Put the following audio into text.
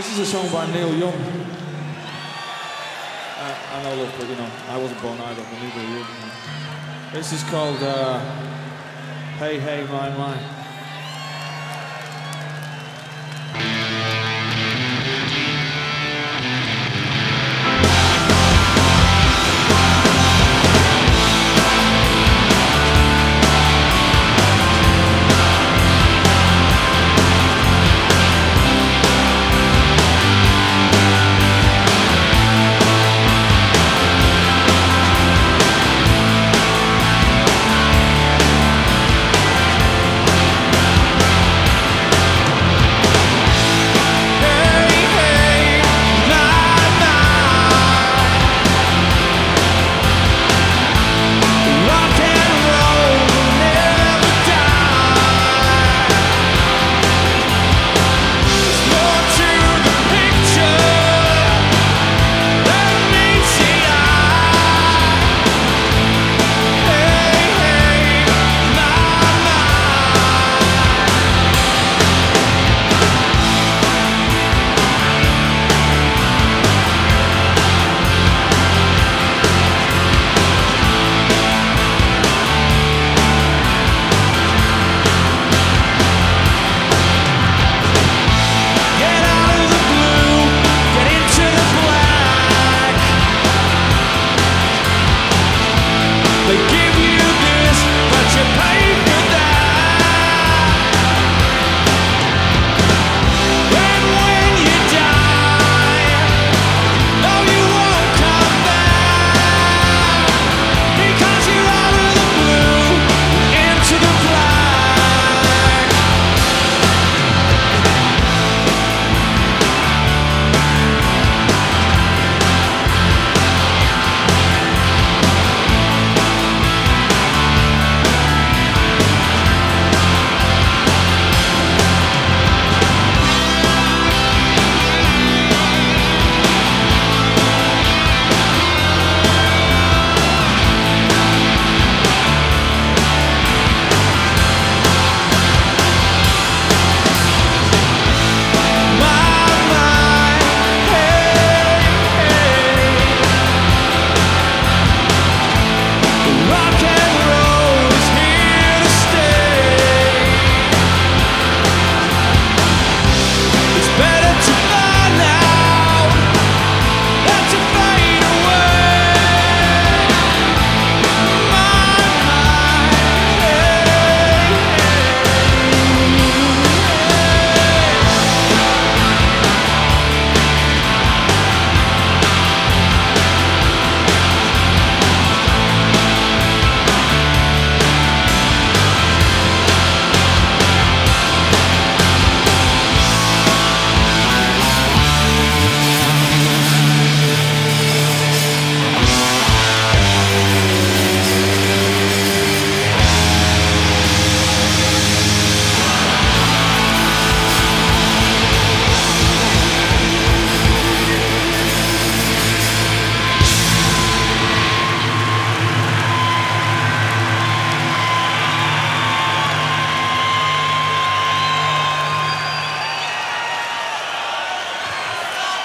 This is a song by Neil Young. Uh, I know, look, but you know, I wasn't born either, but neither were you. This is called uh, Hey Hey My My.